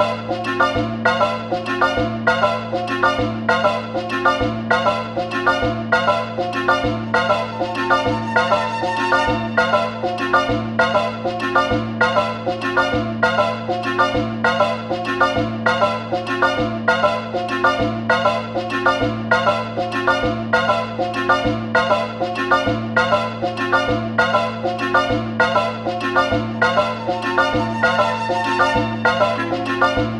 Música Bye.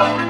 Bye.